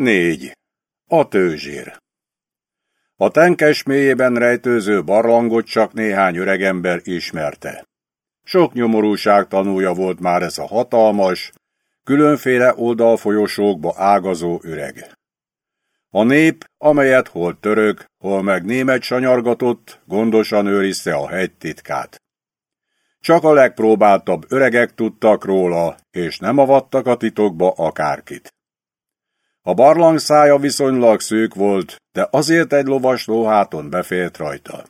4. A tőzsér A tenkes mélyében rejtőző barlangot csak néhány öregember ismerte. Sok nyomorúság tanúja volt már ez a hatalmas, különféle oldalfolyosókba ágazó öreg. A nép, amelyet hol török, hol meg német sanyargatott, gondosan őrizte a hegy titkát. Csak a legpróbáltabb öregek tudtak róla, és nem avattak a titokba akárkit. A barlang szája viszonylag szűk volt, de azért egy lovas lóháton befért rajta.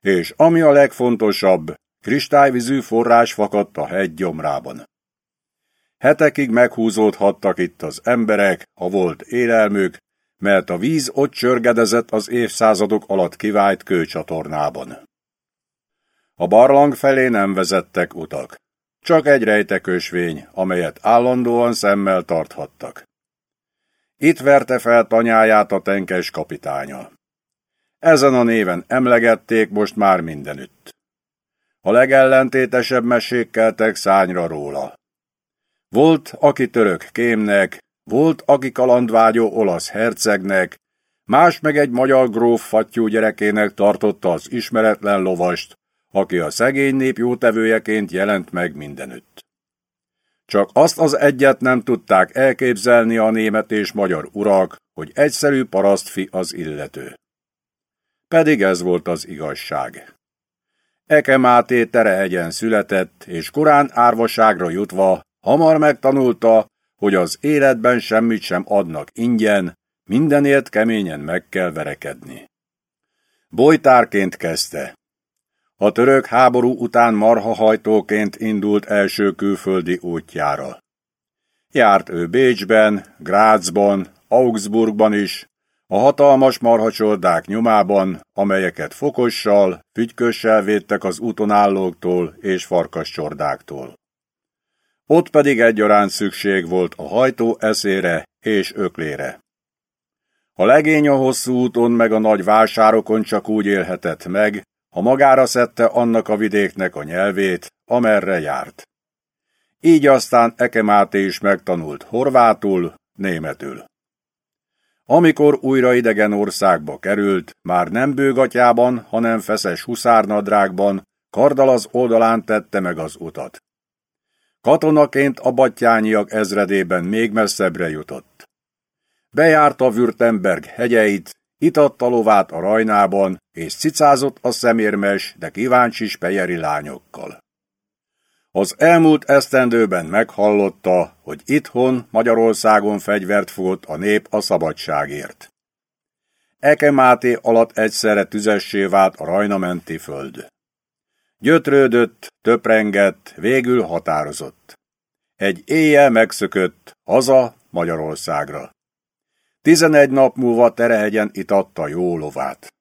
És ami a legfontosabb, kristályvizű forrás fakadt a hegy gyomrában. Hetekig meghúzódhattak itt az emberek, ha volt élelmük, mert a víz ott csörgedezett az évszázadok alatt kivált kőcsatornában. A barlang felé nem vezettek utak. Csak egy rejtekösvény, amelyet állandóan szemmel tarthattak. Itt verte fel tanyáját a tenkes kapitánya. Ezen a néven emlegették most már mindenütt. A legellentétesebb mesék keltek szányra róla. Volt, aki török kémnek, volt, aki kalandvágyó olasz hercegnek, más meg egy magyar gróf fattyú gyerekének tartotta az ismeretlen lovast, aki a szegény nép jótevőjeként jelent meg mindenütt. Csak azt az egyet nem tudták elképzelni a német és magyar urak, hogy egyszerű parasztfi az illető. Pedig ez volt az igazság. Eke Máté Terehegyen született, és korán árvaságra jutva hamar megtanulta, hogy az életben semmit sem adnak ingyen, mindenért keményen meg kell verekedni. Bolytárként kezdte. A török háború után marhahajtóként indult első külföldi útjára. Járt ő Bécsben, Grácsban, Augsburgban is, a hatalmas marhacsordák nyomában, amelyeket fokossal, fügykössel védtek az úton állóktól és farkascsordáktól. Ott pedig egyaránt szükség volt a hajtó eszére és öklére. A legény a hosszú úton meg a nagy vásárokon csak úgy élhetett meg, ha magára szedte annak a vidéknek a nyelvét, amerre járt. Így aztán Eke Máté is megtanult horvátul, németül. Amikor újra idegen országba került, már nem bőgatyában, hanem feszes huszárnadrágban, kardal az oldalán tette meg az utat. Katonaként a battyányiak ezredében még messzebbre jutott. Bejárta Württemberg hegyeit, itatta lovát a rajnában, és cicázott a szemérmes, de kíváncsi spejeri lányokkal. Az elmúlt esztendőben meghallotta, hogy itthon Magyarországon fegyvert fogott a nép a szabadságért. Eke Máté alatt egyszerre tüzessé vált a rajnamenti föld. Gyötrődött, töprengett, végül határozott. Egy éjjel megszökött, haza Magyarországra. Tizenegy nap múlva Terehegyen itatta jó lovát.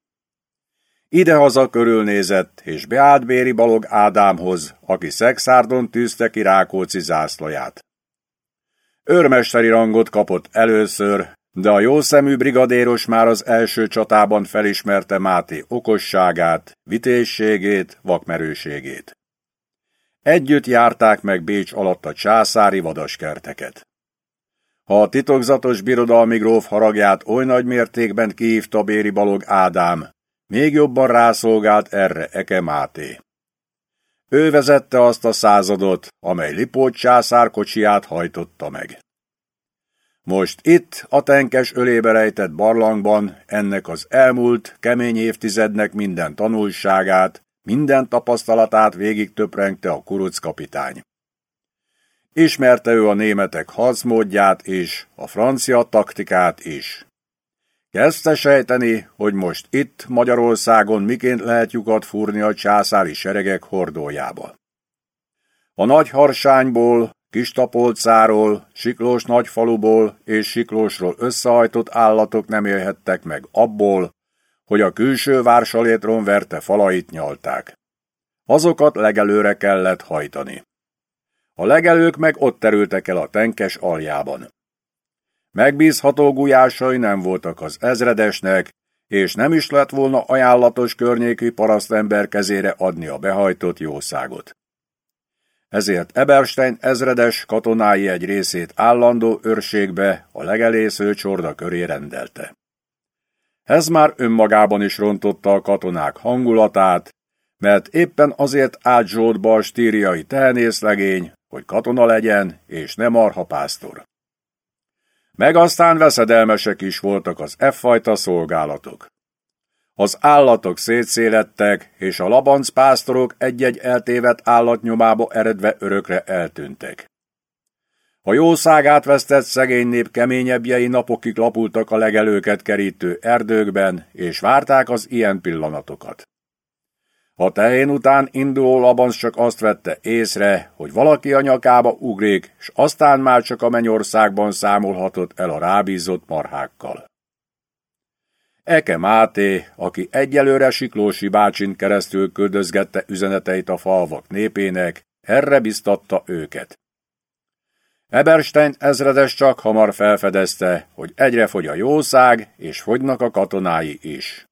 Idehaza körülnézett, és beállt Béri Balog Ádámhoz, aki Szexárdon tűzte ki Rákóczi zászlaját. Őrmesteri rangot kapott először, de a jószemű brigadéros már az első csatában felismerte Máté okosságát, vitézségét, vakmerőségét. Együtt járták meg Bécs alatt a császári vadaskerteket. Ha a titokzatos birodalmi gróf haragját oly nagy mértékben kiívta Béri Balog Ádám, még jobban rászolgált erre Eke Máté. Ő vezette azt a századot, amely Lipót császár kocsiját hajtotta meg. Most itt, a tenkes ölébe rejtett barlangban ennek az elmúlt, kemény évtizednek minden tanulságát, minden tapasztalatát végig töprengte a kuruc kapitány. Ismerte ő a németek harcmódját is, a francia taktikát is. Kezdte sejteni, hogy most itt Magyarországon miként lehet lyukat fúrni a császári seregek hordójába. A nagy harsányból, Kistapolcáról, Siklós nagyfaluból és Siklósról összehajtott állatok nem élhettek meg abból, hogy a külső vársalétron verte falait nyalták. Azokat legelőre kellett hajtani. A legelők meg ott terültek el a tenkes aljában. Megbízható gulyásai nem voltak az ezredesnek, és nem is lett volna ajánlatos környéki parasztember kezére adni a behajtott jószágot. ezért Eberstein ezredes katonái egy részét állandó őrségbe a legelésző csorda köré rendelte. Ez már önmagában is rontotta a katonák hangulatát, mert éppen azért állt zsótba a stíriai tehenészlegény, hogy katona legyen, és nem pásztor. Meg aztán veszedelmesek is voltak az F-fajta szolgálatok. Az állatok szétszélettek, és a labanc pásztorok egy-egy eltévet állatnyomába eredve örökre eltűntek. A jószágát vesztett szegény nép keményebbjei napokig lapultak a legelőket kerítő erdőkben, és várták az ilyen pillanatokat. A tehén után induló labanc csak azt vette észre, hogy valaki a nyakába ugrik, és aztán már csak a mennyországban számolhatott el a rábízott marhákkal. Eke Máté, aki egyelőre Siklósi bácsin keresztül küldözgette üzeneteit a falvak népének, erre biztatta őket. Eberstein ezredes csak hamar felfedezte, hogy egyre fogy a jószág, és fogynak a katonái is.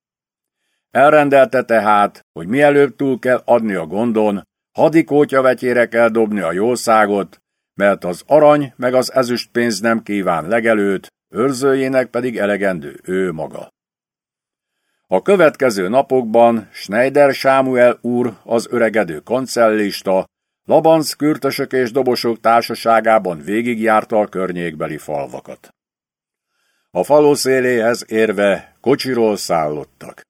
Elrendelte tehát, hogy mielőbb túl kell adni a gondon, hadikótya vetyére kell dobni a jószágot, mert az arany meg az ezüst pénz nem kíván legelőt, őrzőjének pedig elegendő ő maga. A következő napokban Schneider Sámuel úr, az öregedő kancellista, Labanc kürtösök és dobosok társaságában végigjárta a környékbeli falvakat. A falu széléhez érve kocsiról szállottak.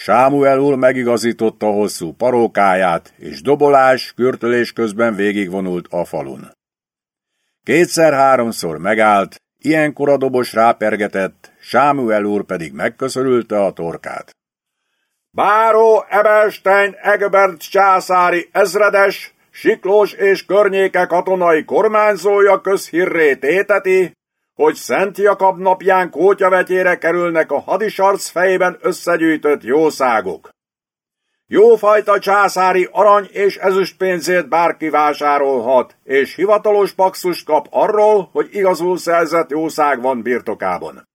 Sámuel úr megigazította hosszú parókáját, és dobolás, kürtölés közben végigvonult a falun. Kétszer-háromszor megállt, ilyenkor a dobos rápergetett, Sámuel úr pedig megköszörülte a torkát. Báró Eberstein Egbert császári ezredes, Siklós és környéke katonai kormányzója közhírré téteti, hogy Szent Jakab napján kótyavetjére kerülnek a hadisarc fejében összegyűjtött jószágok. Jófajta császári arany és ezüst pénzét bárki vásárolhat, és hivatalos paxust kap arról, hogy igazul szerzett jószág van birtokában.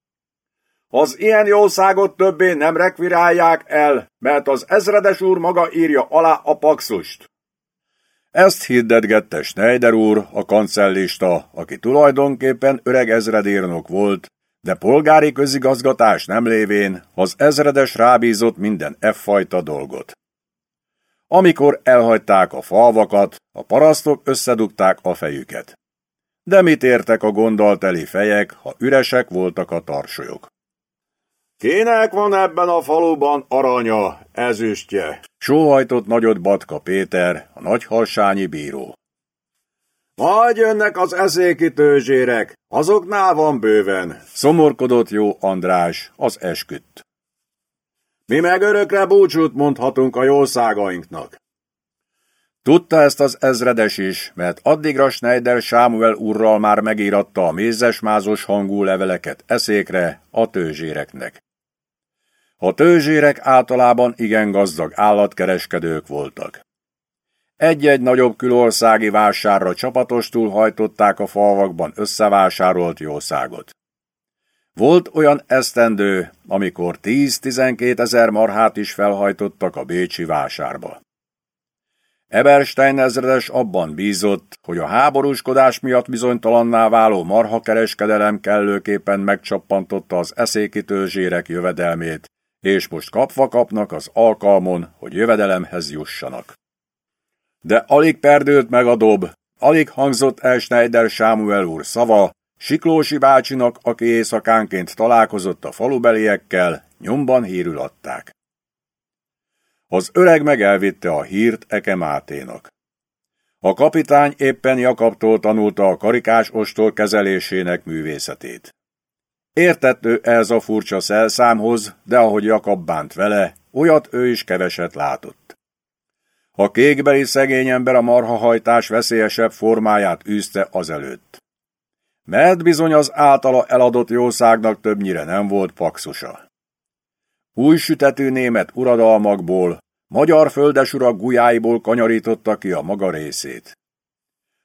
Az ilyen jószágot többé nem rekvirálják el, mert az ezredes úr maga írja alá a paxust. Ezt hirdetgette Schneider úr, a kancellista, aki tulajdonképpen öreg ezredírnok volt, de polgári közigazgatás nem lévén az ezredes rábízott minden F-fajta dolgot. Amikor elhagyták a falvakat, a parasztok összedugták a fejüket. De mit értek a gondolteli fejek, ha üresek voltak a tarsolyok? Kinek van ebben a faluban aranya, ezüstje? Sóhajtott nagyot Batka Péter, a nagyhalsányi bíró. Majd jönnek az eszéki tőzsérek, azoknál van bőven, szomorkodott jó András, az esküdt. Mi meg örökre búcsút mondhatunk a jószágainknak. Tudta ezt az ezredes is, mert addigra Schneider Sámuel urral már megíratta a mézesmázos hangú leveleket eszékre, a tőzséreknek. A tőzsérek általában igen gazdag állatkereskedők voltak. Egy-egy nagyobb külországi vásárra csapatostul hajtották a falvakban összevásárolt jószágot. Volt olyan esztendő, amikor 10-12 ezer marhát is felhajtottak a bécsi vásárba. Eberstein ezredes abban bízott, hogy a háborúskodás miatt bizonytalanná váló marhakereskedelem kellőképpen megcsappantotta az eszéki tőzsérek jövedelmét, és most kapva kapnak az alkalmon, hogy jövedelemhez jussanak. De alig perdült meg a dob, alig hangzott el Schneider Sámuel úr szava, Siklósi bácsinak, aki éjszakánként találkozott a falubeliekkel, nyomban hírül adták. Az öreg megelvitte a hírt Eke Máténak. A kapitány éppen Jakabtól tanulta a karikás ostól kezelésének művészetét. Értett ő ez a furcsa szelszámhoz, de ahogy Jakab bánt vele, olyat ő is keveset látott. A kékbeli szegény ember a marhahajtás veszélyesebb formáját űzte azelőtt. Mert bizony az általa eladott jószágnak többnyire nem volt paxusa. Új sütető német uradalmakból, magyar földesurak gulyáiból kanyarította ki a maga részét.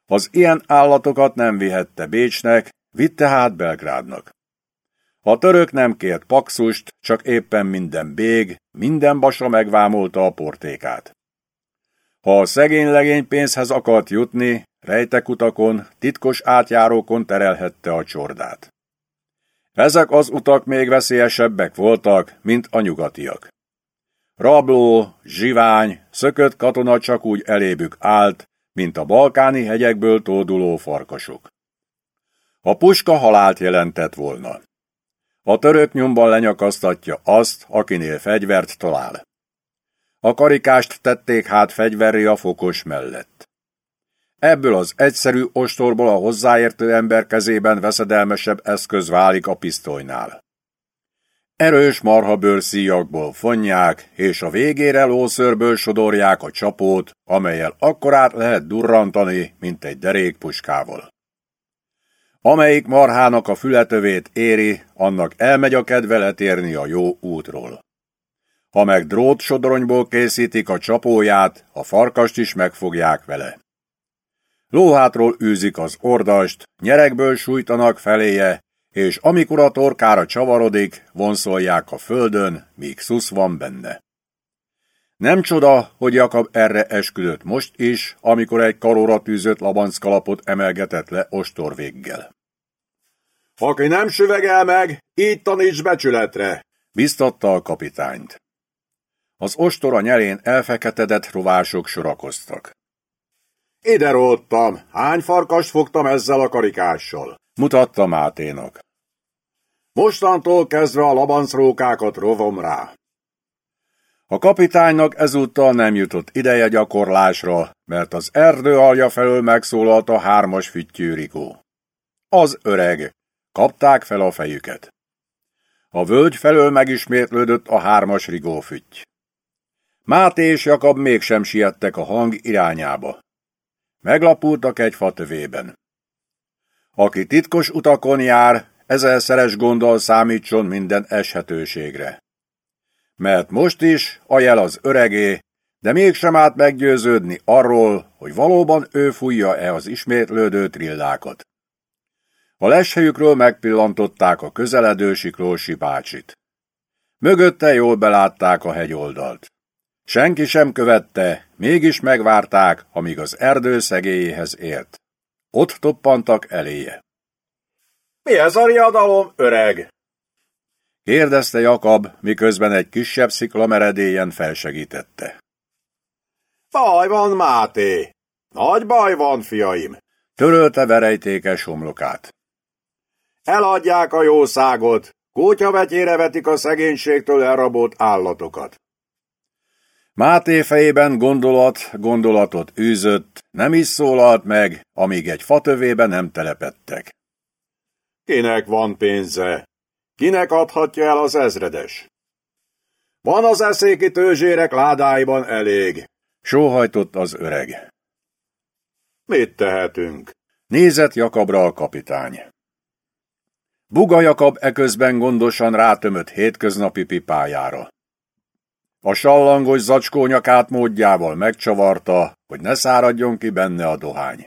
Az ilyen állatokat nem vihette Bécsnek, vitte hát Belgrádnak. A török nem kért paxust, csak éppen minden bég, minden basa megvámolta a portékát. Ha a szegény legény pénzhez akart jutni, rejtekutakon, titkos átjárókon terelhette a csordát. Ezek az utak még veszélyesebbek voltak, mint a nyugatiak. Rabló, zsivány, szökött katona csak úgy elébük állt, mint a balkáni hegyekből tóduló farkasok. A puska halált jelentett volna. A török nyomban lenyakasztatja azt, akinél fegyvert talál. A karikást tették hát fegyverri a fokos mellett. Ebből az egyszerű ostorból a hozzáértő ember kezében veszedelmesebb eszköz válik a pisztolynál. Erős marhabőrszíjakból fonják, és a végére lószörből sodorják a csapót, amelyel akkorát lehet durrantani, mint egy derékpuskával. Amelyik marhának a fületövét éri, annak elmegy a kedve letérni a jó útról. Ha meg drót sodronyból készítik a csapóját, a farkast is megfogják vele. Lóhátról űzik az ordast, nyerekből sújtanak feléje, és amikor a torkára csavarodik, vonszolják a földön, míg szusz van benne. Nem csoda, hogy Jakab erre esküdött most is, amikor egy karóra tűzött labanckalapot emelgetett le ostorvéggel. Aki nem süvegel meg, így taníts becsületre, biztatta a kapitányt. Az ostora nyelén elfeketedett rovások sorakoztak. Ide róttam, hány farkast fogtam ezzel a karikással, mutatta Máténak. Mostantól kezdve a labancrókákat rovom rá. A kapitánynak ezúttal nem jutott ideje gyakorlásra, mert az erdő alja felől megszólalt a hármas füttyűrikó. Az öreg. Kapták fel a fejüket. A völgy felől megismétlődött a hármas rigófütty. Máté és Jakab mégsem siettek a hang irányába. Meglapultak egy fatövében. Aki titkos utakon jár, ezerszeres gondol számítson minden eshetőségre. Mert most is a jel az öregé, de mégsem át meggyőződni arról, hogy valóban ő fújja-e az ismétlődő trillákat. A leshelyükről megpillantották a közeledő Siklósi bácsit. Mögötte jól belátták a hegyoldalt. Senki sem követte, mégis megvárták, amíg az erdő szegélyéhez ért. Ott toppantak eléje. Mi ez a riadalom, öreg? kérdezte Jakab, miközben egy kisebb szikla meredélyen felsegítette. Baj van, Máté! Nagy baj van, fiaim! Törölte verejtékes homlokát. Eladják a jószágot, kutyavetyére vetik a szegénységtől elrabolt állatokat. Máté fejében gondolat gondolatot űzött, nem is szólalt meg, amíg egy fatövébe nem telepettek. Kinek van pénze? Kinek adhatja el az ezredes? Van az eszéki tőzsérek ládáiban elég, sóhajtott az öreg. Mit tehetünk? Nézett Jakabra a kapitány. Buga Jakab eközben gondosan rátömött hétköznapi pipájára. A sallangos zacskó nyakát módjával megcsavarta, hogy ne száradjon ki benne a dohány.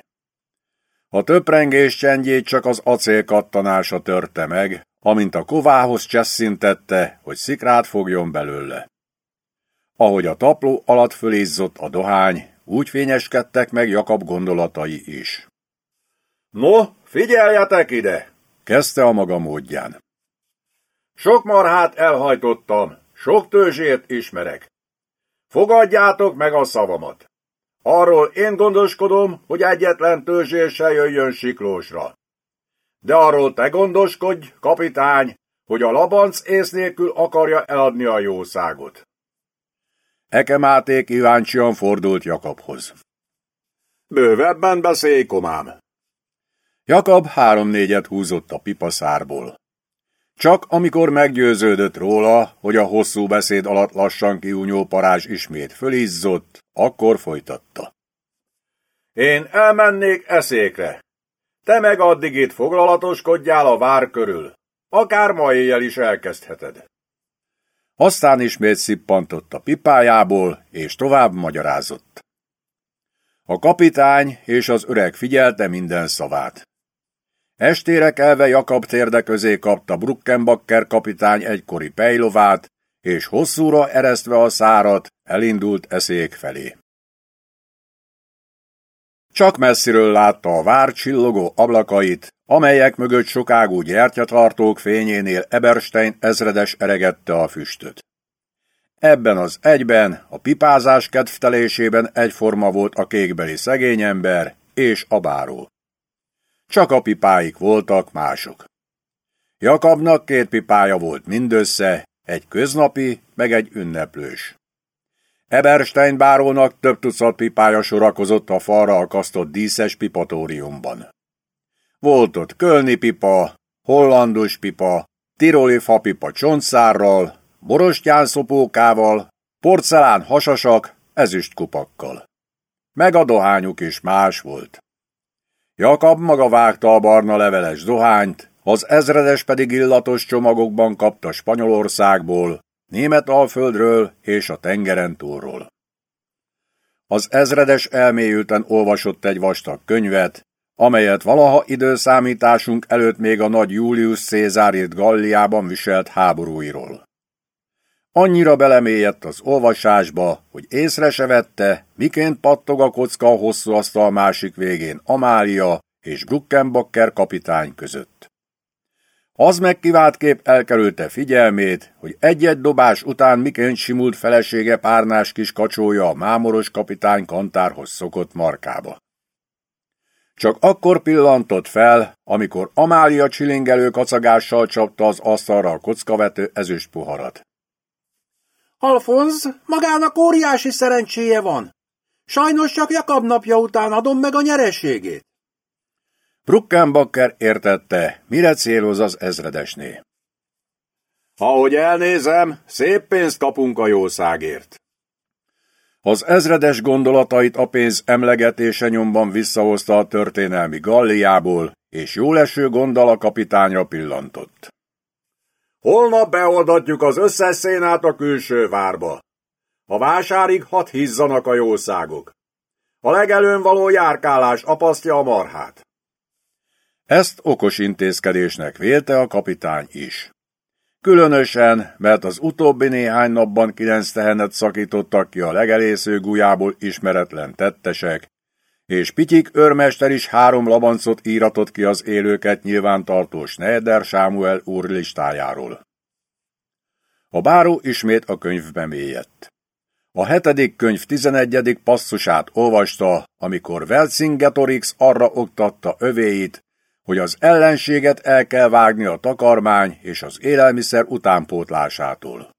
A töprengés csendjét csak az acél kattanása törte meg, amint a kovához cseszintette, hogy szikrát fogjon belőle. Ahogy a tapló alatt fölizzott a dohány, úgy fényeskedtek meg Jakab gondolatai is. No, figyeljetek ide! Kezdte a maga módján. Sok marhát elhajtottam, sok tőzsért ismerek. Fogadjátok meg a szavamat. Arról én gondoskodom, hogy egyetlen tőzsér se jöjjön siklósra. De arról te gondoskodj, kapitány, hogy a labanc ész nélkül akarja eladni a jószágot. Eke Máté kíváncsian fordult Jakabhoz. Bővebben beszélj, komám. Jakab háromnégyet húzott a pipaszárból. Csak amikor meggyőződött róla, hogy a hosszú beszéd alatt lassan kiúnyó parázs ismét fölizzott, akkor folytatta. Én elmennék eszékre. Te meg addig itt foglalatoskodjál a vár körül. Akár ma éjjel is elkezdheted. Aztán ismét szippantott a pipájából, és tovább magyarázott. A kapitány és az öreg figyelte minden szavát. Estére kelve Jakab térde közé kapta Bruckenbacker kapitány egykori pejlovát, és hosszúra eresztve a szárat elindult eszék felé. Csak messziről látta a vár csillogó ablakait, amelyek mögött sokágú gyertyatartók fényénél Eberstein ezredes eregette a füstöt. Ebben az egyben, a pipázás kedvtelésében egyforma volt a kékbeli szegényember és a báró. Csak a pipáik voltak mások. Jakabnak két pipája volt mindössze, egy köznapi, meg egy ünneplős. Eberstein bárónak több tucat pipája sorakozott a falra akasztott díszes pipatóriumban. Volt ott kölni pipa, hollandus pipa, tiroli fapipa csontszárral, borostyán szopókával, porcelán hasasak, ezüst kupakkal. Meg a dohányuk is más volt. Jakab maga vágta a barna leveles dohányt, az ezredes pedig illatos csomagokban kapta Spanyolországból, Németalföldről és a tengeren túlról. Az ezredes elmélyülten olvasott egy vastag könyvet, amelyet valaha időszámításunk előtt még a nagy Julius Cézár írt Galliában viselt háborúiról. Annyira belemélyedt az olvasásba, hogy észre se vette, miként pattog a kocka a hosszú asztal másik végén Amália és Bruckenbacker kapitány között. Az meg kép elkerülte figyelmét, hogy egy-egy dobás után miként simult felesége párnás kis kacsója a mámoros kapitány kantárhoz szokott markába. Csak akkor pillantott fel, amikor Amália csilingelő kacagással csapta az asztalra a kockavető ezüst puharat. Alfonz, magának óriási szerencséje van. Sajnos csak Jakab napja után adom meg a nyereségét. Bruckenbacker értette, mire céloz az ezredesné. Ahogy elnézem, szép pénzt kapunk a jószágért. Az ezredes gondolatait a pénz emlegetése nyomban visszahozta a történelmi Galliából, és jóleső gonddal a kapitányra pillantott. Holnap beoldatjuk az összes szénát a külső várba. A vásárig hat hízzanak a jószágok. A legelőn való járkálás apasztja a marhát. Ezt okos intézkedésnek vélte a kapitány is. Különösen, mert az utóbbi néhány napban kilenc tehenet szakítottak ki a legelésző gulyából ismeretlen tettesek, és Pityik őrmester is három labancot íratott ki az élőket nyilvántartó Schneider Sámuel úr listájáról. A báró ismét a könyvbe mélyedt. A hetedik könyv tizenegyedik passzusát olvasta, amikor Velcingetorix arra oktatta övéit, hogy az ellenséget el kell vágni a takarmány és az élelmiszer utánpótlásától.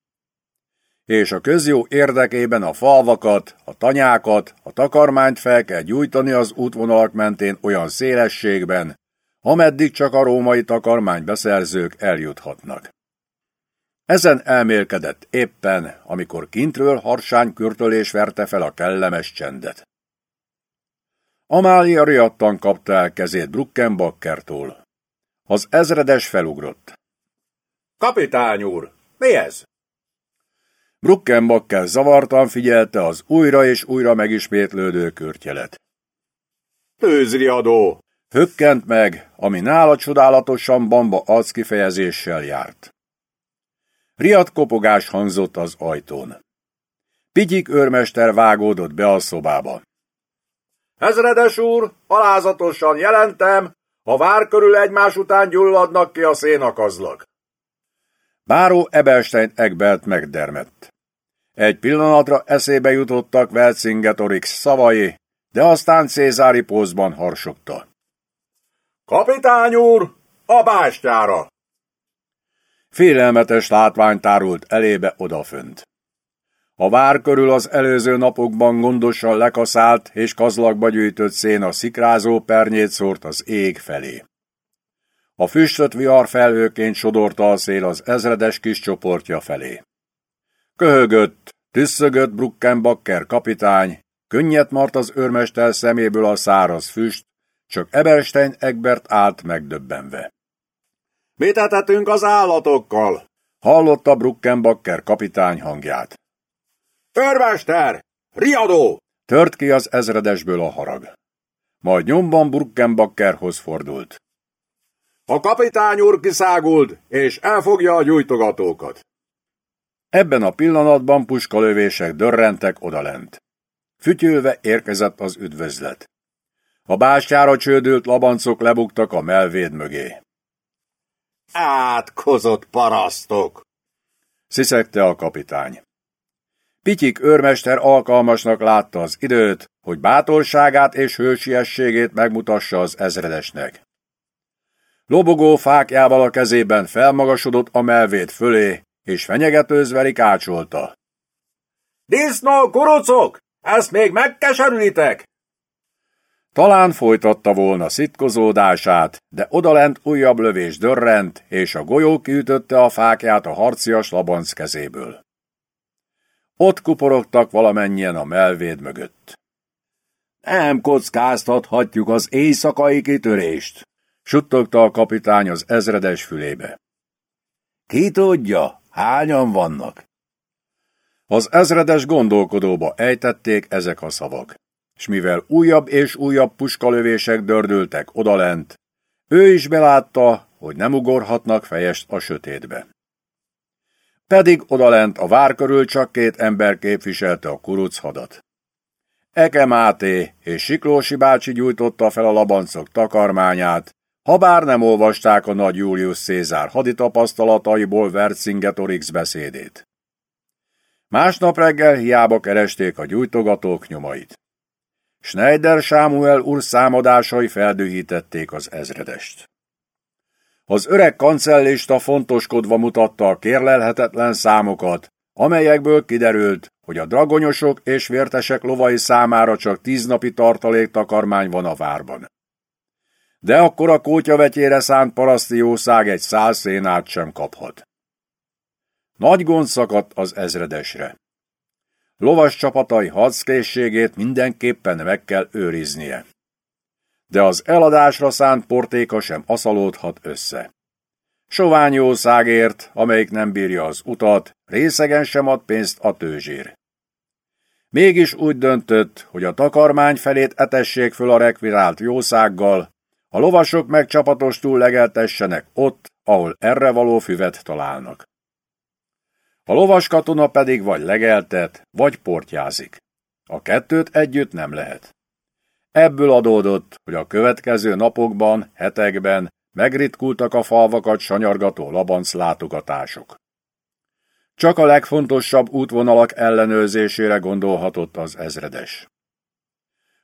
És a közjó érdekében a falvakat, a tanyákat, a takarmányt fel kell gyújtani az útvonalak mentén olyan szélességben, ameddig csak a római takarmány beszerzők eljuthatnak. Ezen elmélkedett éppen, amikor kintről harsány kürtölés verte fel a kellemes csendet. Amália riadtan kapta el kezét Bruckenbackertól. Az ezredes felugrott. Kapitány úr, mi ez? Bruckenbacker zavartan figyelte az újra és újra megismétlődő körtjelet. Tőzriadó! Hökkent meg, ami nála csodálatosan bamba arckifejezéssel járt. Riad kopogás hangzott az ajtón. Pityik őrmester vágódott be a szobába. Ezredes úr, alázatosan jelentem, a vár körül egymás után gyulladnak ki a szénakazlak. Báró Ebelstein Egbert megdermett. Egy pillanatra eszébe jutottak Velcingetorix szavai, de aztán Cézári pózban harsogta. Kapitány úr, a bástyára! Félelmetes látvány tárult elébe odafönt. A vár körül az előző napokban gondosan lekaszált és kazlakba gyűjtött szén a szikrázó pernyét szórt az ég felé. A füstöt vihar felhőként sodorta a szél az ezredes kis csoportja felé. Köhögött, tüsszögött Bruckenbacker kapitány, könnyet mart az őrmester szeméből a száraz füst, csak Eberstein Egbert állt megdöbbenve. Mit etetünk az állatokkal? Hallotta Bruckenbacker kapitány hangját. Örmester! Riadó! Tört ki az ezredesből a harag. Majd nyomban Bruckenbackerhoz fordult. A kapitány úr kiszágult, és elfogja a gyújtogatókat. Ebben a pillanatban puskalövések dörrentek odalent. Fütyülve érkezett az üdvözlet. A bástyára csődült labancok lebuktak a melvéd mögé. Átkozott parasztok! sziszegte a kapitány. Pityik őrmester alkalmasnak látta az időt, hogy bátorságát és hősiességét megmutassa az ezredesnek. Lobogó fákjával a kezében felmagasodott a melvét fölé, és fenyegetőzve rikácsolta. Disznó, kurucok! Ezt még megkeserülitek! Talán folytatta volna szitkozódását, de odalent újabb lövés dörrent, és a golyó kiütötte a fákját a harcias labanc kezéből. Ott kuporogtak valamennyien a melvéd mögött. Nem kockáztathatjuk az éjszakai kitörést, suttogta a kapitány az ezredes fülébe. Ki tudja, hányan vannak? Az ezredes gondolkodóba ejtették ezek a szavak, és mivel újabb és újabb puskalövések dördültek odalent, ő is belátta, hogy nem ugorhatnak fejest a sötétbe. Pedig odalent a vár körül csak két ember képviselte a kuruc hadat. Eke Máté és Siklósi bácsi gyújtotta fel a labancok takarmányát, ha bár nem olvasták a nagy Julius Cézár haditapasztalataiból Vercingetorix beszédét. Másnap reggel hiába keresték a gyújtogatók nyomait. Schneider Sámuel úr számadásai feldühítették az ezredest. Az öreg kancellista fontoskodva mutatta a kérlelhetetlen számokat, amelyekből kiderült, hogy a dragonyosok és vértesek lovai számára csak tíz napi tartaléktakarmány van a várban. De akkor a kótyavetyére szánt paraszti jószág egy száz szénát sem kaphat. Nagy gond szakadt az ezredesre. Lovas csapatai harckészségét mindenképpen meg kell őriznie. De az eladásra szánt portéka sem aszalódhat össze. Sovány jószágért, amelyik nem bírja az utat, részegen sem ad pénzt a tőzsér. Mégis úgy döntött, hogy a takarmány felét etessék föl a rekvirált jószággal, a lovasok meg csapatostul legeltessenek ott, ahol erre való füvet találnak. A lovas katona pedig vagy legeltet, vagy portjázik. A kettőt együtt nem lehet. Ebből adódott, hogy a következő napokban, hetekben megritkultak a falvakat sanyargató labanc látogatások. Csak a legfontosabb útvonalak ellenőrzésére gondolhatott az ezredes.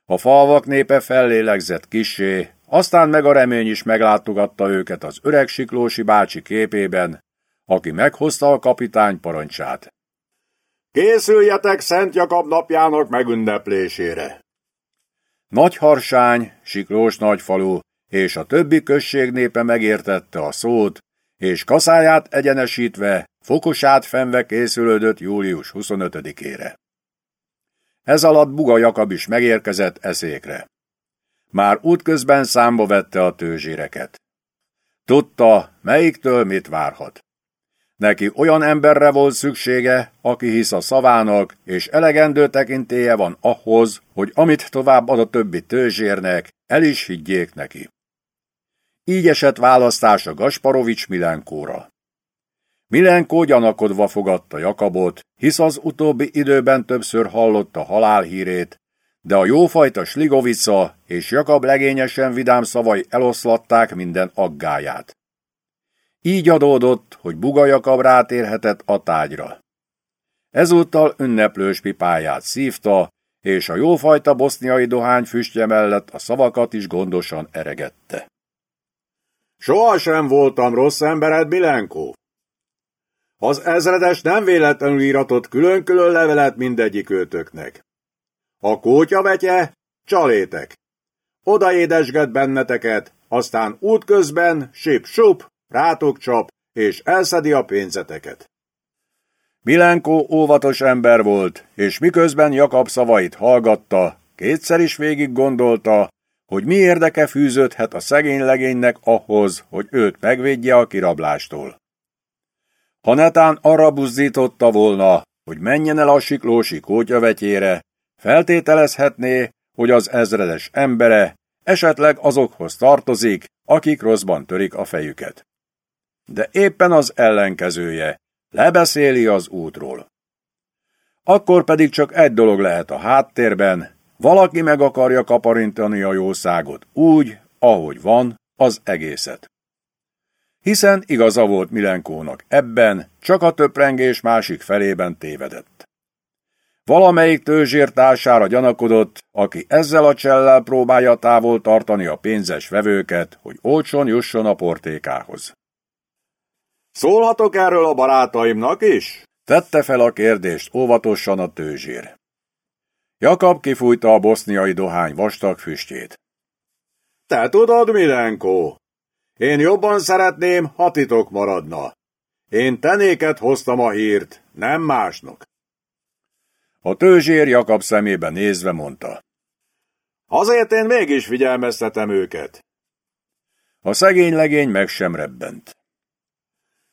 A falvak népe fellélegzett kisé, aztán meg a remény is meglátogatta őket az öreg Siklósi bácsi képében, aki meghozta a kapitány parancsát. Készüljetek Szent Jakab napjának megünneplésére! Nagy harsány, Siklós nagyfalu és a többi község népe megértette a szót, és kaszáját egyenesítve, fokosát fenve készülődött július 25-ére. Ez alatt Buga Jakab is megérkezett eszékre. Már útközben számba vette a tőzséreket. Tudta, melyiktől mit várhat. Neki olyan emberre volt szüksége, aki hisz a szavának, és elegendő tekintéje van ahhoz, hogy amit tovább ad a többi tőzsérnek, el is higgyék neki. Így esett választása Gasparovics Milenkóra. Milenko gyanakodva fogadta Jakabot, hisz az utóbbi időben többször hallotta halálhírét, de a jófajta Sligovica és Jakab legényesen vidám szavai eloszlatták minden aggáját. Így adódott, hogy Buga Jakab rátérhetett a tágyra. Ezúttal ünneplős pipáját szívta, és a jófajta boszniai dohány füstje mellett a szavakat is gondosan eregette. Sohasem voltam rossz embered, Bilenko. Az ezredes nem véletlenül íratott külön-külön levelet mindegyik őtöknek. A kótya vegye, csalétek. Odaédesget benneteket, aztán útközben sip-sup, rátok csap, és elszedi a pénzeteket. Milenko óvatos ember volt, és miközben Jakab szavait hallgatta, kétszer is végig gondolta, hogy mi érdeke fűződhet a szegény legénynek ahhoz, hogy őt megvédje a kirablástól. Ha netán arra buzdította volna, hogy menjen el a siklósi kótyavetyére, feltételezhetné, hogy az ezredes embere esetleg azokhoz tartozik, akik rosszban törik a fejüket. De éppen az ellenkezője, lebeszéli az útról. Akkor pedig csak egy dolog lehet a háttérben, valaki meg akarja kaparintani a jószágot úgy, ahogy van, az egészet. Hiszen igaza volt Milenkónak ebben, csak a töprengés másik felében tévedett. Valamelyik tőzsértársára gyanakodott, aki ezzel a csellel próbálja távol tartani a pénzes vevőket, hogy olcsón jusson a portékához. Szólhatok erről a barátaimnak is? Tette fel a kérdést óvatosan a tőzsér. Jakab kifújta a boszniai dohány vastag füstjét. Te tudod, Milenko? Én jobban szeretném, ha titok maradna. Én tenéket hoztam a hírt, nem másnak. A tőzsér Jakab szemébe nézve mondta. Azért én mégis figyelmeztetem őket. A szegény legény meg sem rebbent.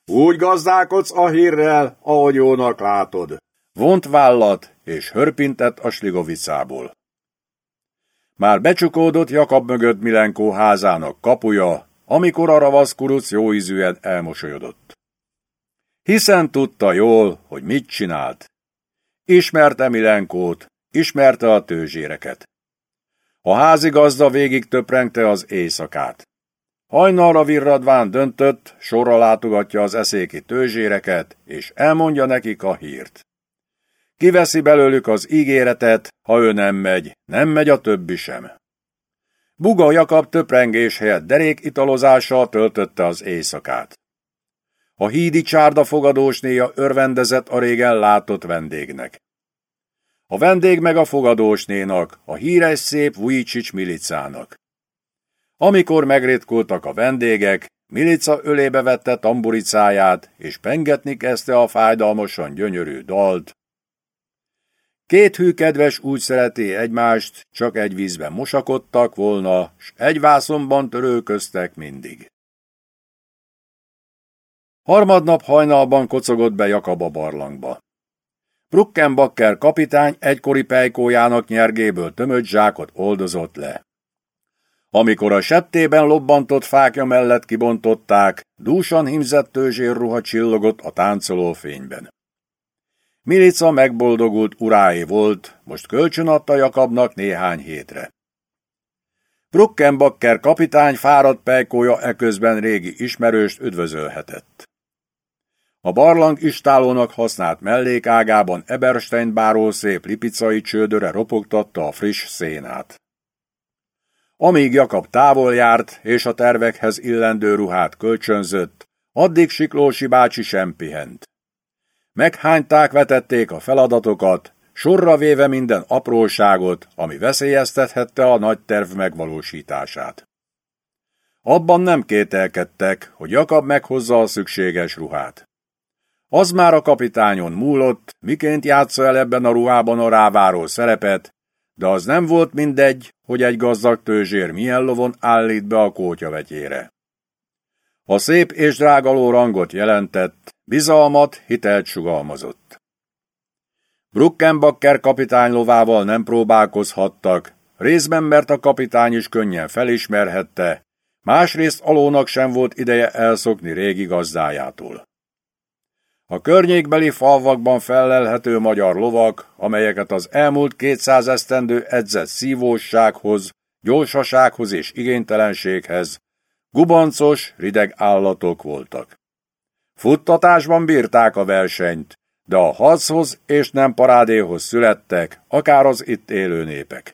Úgy gazdálkodsz a hírrel, ahogy jónak látod. Vont vállat, és hörpintett a sligovicából. Már becsukódott Jakab mögött Milenkó házának kapuja, amikor a ravaszkuruc jóízűen elmosolyodott. Hiszen tudta jól, hogy mit csinált. Ismerte Milenkót, ismerte a tőzséreket. A házigazda végig töprengte az éjszakát. Hajnalra virradván döntött, sorra látogatja az eszéki tőzséreket, és elmondja nekik a hírt. Kiveszi belőlük az ígéretet, ha ő nem megy, nem megy a többi sem. Buga Jakab töprengés helyett derék italozással töltötte az éjszakát. A hídi csárda fogadósnéja örvendezett a régen látott vendégnek. A vendég meg a fogadósnénak, a híres szép Vujicsics milicának. Amikor megritkultak a vendégek, Milica ölébe vette tamburicáját, és pengetni kezdte a fájdalmasan gyönyörű dalt. Két hű kedves úgy szereti egymást, csak egy vízben mosakodtak volna, s egy vászonban törőköztek mindig. Harmadnap hajnalban kocogott be Jakab a barlangba. Bruckenbacker kapitány egykori pejkójának nyergéből tömött zsákot oldozott le. Amikor a settében lobbantott fákja mellett kibontották, dúsan himzett tőzsérruha csillogott a táncoló fényben. Milica megboldogult uráé volt, most kölcsön adta Jakabnak néhány hétre. Bruckenbacker kapitány fáradt pejkója eközben régi ismerőst üdvözölhetett. A barlang istálónak használt mellékágában Eberstein báró szép lipicai csődöre ropogtatta a friss szénát. Amíg Jakab távol járt, és a tervekhez illendő ruhát kölcsönzött, addig Siklósi bácsi sem pihent. Meghányták, vetették a feladatokat, sorra véve minden apróságot, ami veszélyeztethette a nagy terv megvalósítását. Abban nem kételkedtek, hogy Jakab meghozza a szükséges ruhát. Az már a kapitányon múlott, miként játsza el ebben a ruhában a ráváró szerepet, de az nem volt mindegy, hogy egy gazdag tőzsér milyen lovon állít be a kótyavegyére. A szép és drágaló rangot jelentett, bizalmat, hitelt sugalmazott. Bruckenbacker kapitány lovával nem próbálkozhattak, részben mert a kapitány is könnyen felismerhette, másrészt alónak sem volt ideje elszokni régi gazdájától. A környékbeli falvakban fellelhető magyar lovak, amelyeket az elmúlt kétszáz esztendő edzett szívóssághoz, gyorsasághoz és igénytelenséghez, gubancos, rideg állatok voltak. Futtatásban bírták a versenyt, de a harchoz és nem parádéhoz születtek, akár az itt élő népek.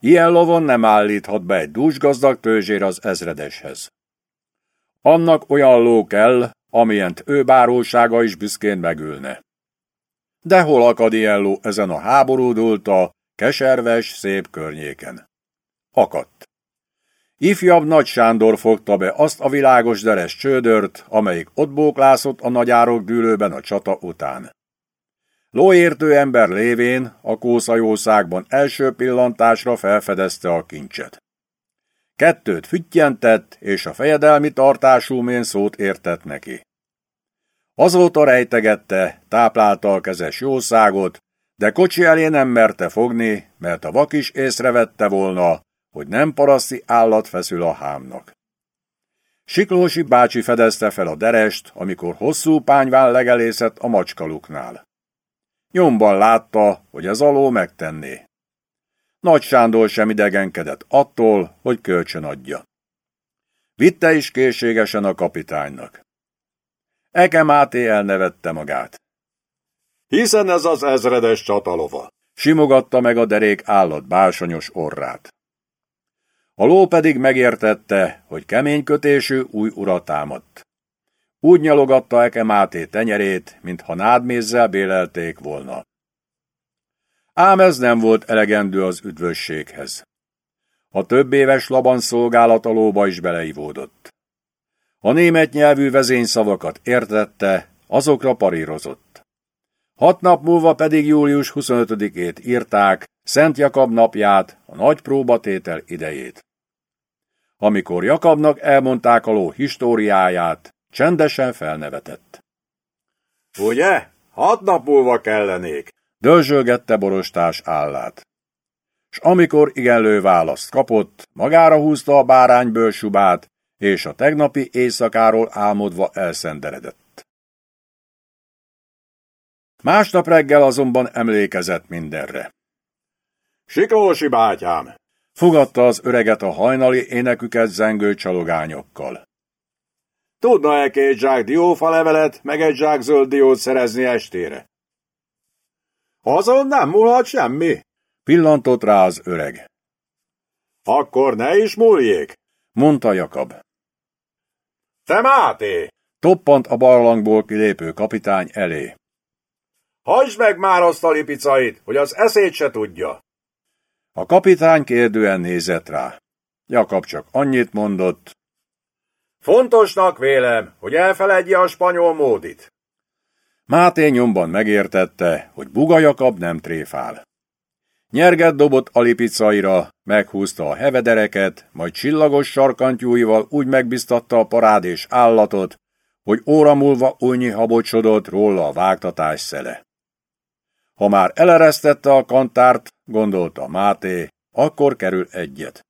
Ilyen lovon nem állíthat be egy dúsgazdag tőzsér az ezredeshez. Annak olyan ló kell, amilyent ő bárósága is büszkén megülne. De hol akad ilyen ezen a háborúdulta, keserves, szép környéken? Akadt. Ifjabb Nagy Sándor fogta be azt a világos deres csődört, amelyik ott bóklászott a nagyárok dűlőben a csata után. Lóértő ember lévén a kószajószágban első pillantásra felfedezte a kincset. Kettőt füttyentett, és a fejedelmi tartású mén szót értett neki. Azóta rejtegette, táplálta a kezes jószágot, de kocsi elé nem merte fogni, mert a vak is észrevette volna, hogy nem paraszti állat feszül a hámnak. Siklósi bácsi fedezte fel a derest, amikor hosszú pányván legelészett a macskaluknál. Nyomban látta, hogy az aló megtenné. Nagy Sándor sem idegenkedett attól, hogy kölcsön adja. Vitte is készségesen a kapitánynak. Eke Máté elnevette magát. Hiszen ez az ezredes csatalova. Simogatta meg a derék állat bársonyos orrát. A ló pedig megértette, hogy keménykötésű új ura támadt. Úgy nyalogatta Eke Máté tenyerét, mintha nádmézzel bélelték volna. Ám ez nem volt elegendő az üdvösséghez. A több éves laban szolgálat a lóba is beleivódott. A német nyelvű vezényszavakat értette, azokra parírozott. Hat nap múlva pedig július 25-ét írták, Szent Jakab napját, a nagy próbatétel idejét. Amikor Jakabnak elmondták a ló históriáját, csendesen felnevetett. Ugye? Hat nap múlva kellenék. Dörzsölgette borostás állát. S amikor igenlő választ kapott, magára húzta a bárányből subát, és a tegnapi éjszakáról álmodva elszenderedett. Másnap reggel azonban emlékezett mindenre. Siklósi bátyám! Fogadta az öreget a hajnali éneküket zengő csalogányokkal. Tudna-e két zsák diófa levelet, meg egy zsák zöld diót szerezni estére? Azon nem múlhat semmi? Pillantott rá az öreg. Akkor ne is múljék, mondta Jakab. Te Máté! Toppant a barlangból kilépő kapitány elé. Hagyd meg már azt a lipicait, hogy az eszét se tudja. A kapitány kérdően nézett rá. Jakab csak annyit mondott. Fontosnak vélem, hogy elfeledje a spanyol módit. Máté nyomban megértette, hogy Buga Jakab nem tréfál. Nyerget dobott a lipicaira, meghúzta a hevedereket, majd csillagos sarkantyúival úgy megbiztatta a parádés állatot, hogy óra múlva újnyi habocsodott róla a vágtatás szele. Ha már eleresztette a kantárt, gondolta Máté, akkor kerül egyet.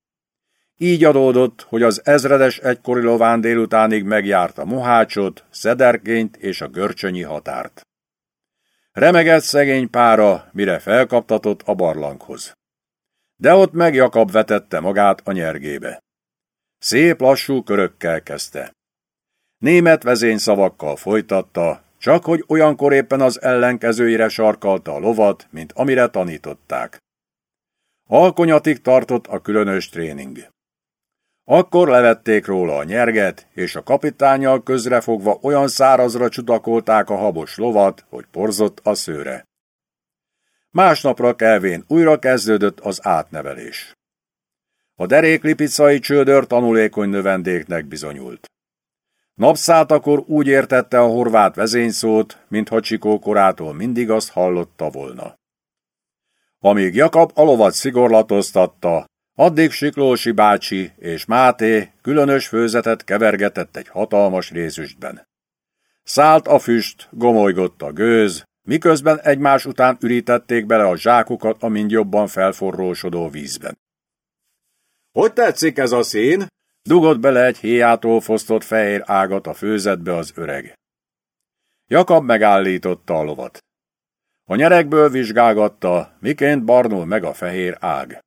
Így adódott, hogy az ezredes egykori lován délutánig megjárta Mohácsot, Szederként és a görcsönyi határt. Remegett szegény pára, mire felkaptatott a barlanghoz. De ott meg Jakab vetette magát a nyergébe. Szép lassú körökkel kezdte. Német vezényszavakkal folytatta, csak hogy olyankor éppen az ellenkezőire sarkalta a lovat, mint amire tanították. Alkonyatig tartott a különös tréning. Akkor levették róla a nyerget, és a kapitányjal közrefogva olyan szárazra csutakolták a habos lovat, hogy porzott a szőre. Másnapra kelvén újra kezdődött az átnevelés. A deréklipicai csődör tanulékony növendéknek bizonyult. Napszáltakor úgy értette a horvát vezényszót, mintha Csikó korától mindig azt hallotta volna. Amíg Jakab a lovat szigorlatoztatta, Addig Siklósi bácsi és Máté különös főzetet kevergetett egy hatalmas rézüstben. Szállt a füst, gomolygott a gőz, miközben egymás után ürítették bele a zsákokat a mind jobban felforrósodó vízben. Hogy tetszik ez a szín? Dugott bele egy héjától fosztott fehér ágat a főzetbe az öreg. Jakab megállította a lovat. A nyerekből vizsgálgatta, miként barnul meg a fehér ág.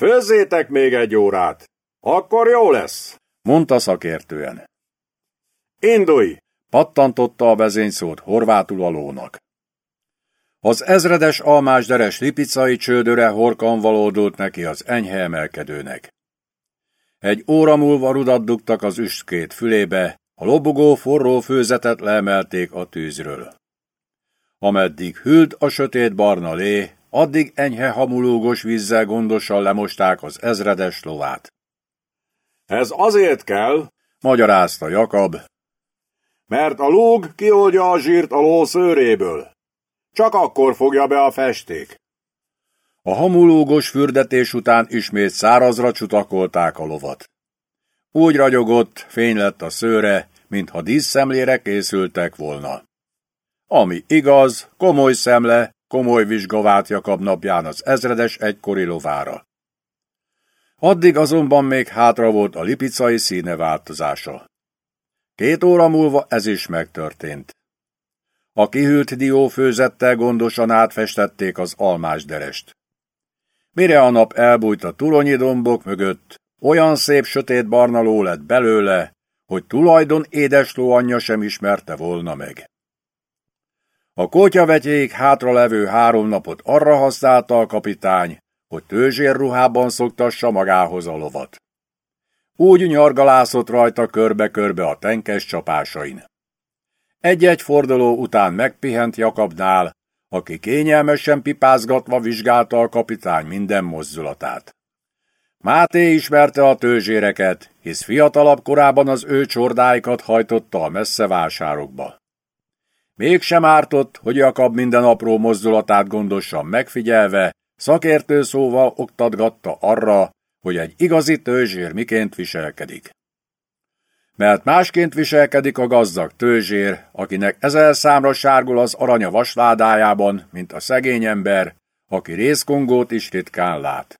Főzzétek még egy órát, akkor jó lesz, mondta szakértően. Indulj! pattantotta a vezényszót horvátul alónak. Az ezredes almásderes lipicai csődöre horkan valódult neki az enyhe emelkedőnek. Egy óra múlva rudat dugtak az üstkét fülébe, a lobogó forró főzetet leemelték a tűzről. Ameddig hűlt a sötét barna lé, addig enyhe hamulógos vízzel gondosan lemosták az ezredes lovát. Ez azért kell, magyarázta Jakab, mert a lúg kioldja a zsírt a ló szőréből. Csak akkor fogja be a festék. A hamulógos fürdetés után ismét szárazra csutakolták a lovat. Úgy ragyogott, fény lett a szőre, mintha díszszemlére készültek volna. Ami igaz, komoly szemle, komoly vizsgavát Jakab napján az ezredes egykori lovára. Addig azonban még hátra volt a lipicai színe változása. Két óra múlva ez is megtörtént. A kihűlt diófőzettel gondosan átfestették az almás derest. Mire a nap elbújt a turonyi dombok mögött, olyan szép sötét barna ló lett belőle, hogy tulajdon édesló anyja sem ismerte volna meg. A kótyavetyék hátra levő három napot arra használta a kapitány, hogy tőzsérruhában szoktassa magához a lovat. Úgy nyargalászott rajta körbe-körbe a tenkes csapásain. Egy-egy forduló után megpihent Jakabnál, aki kényelmesen pipázgatva vizsgálta a kapitány minden mozdulatát. Máté ismerte a tőzséreket, hisz fiatalabb korában az ő csordáikat hajtotta a messze vásárokba. Mégsem ártott, hogy Jakab minden apró mozdulatát gondosan megfigyelve, szakértő szóval oktatgatta arra, hogy egy igazi tőzsér miként viselkedik. Mert másként viselkedik a gazdag tőzsér, akinek ezer számra sárgul az aranya vasládájában, mint a szegény ember, aki részkongót is ritkán lát.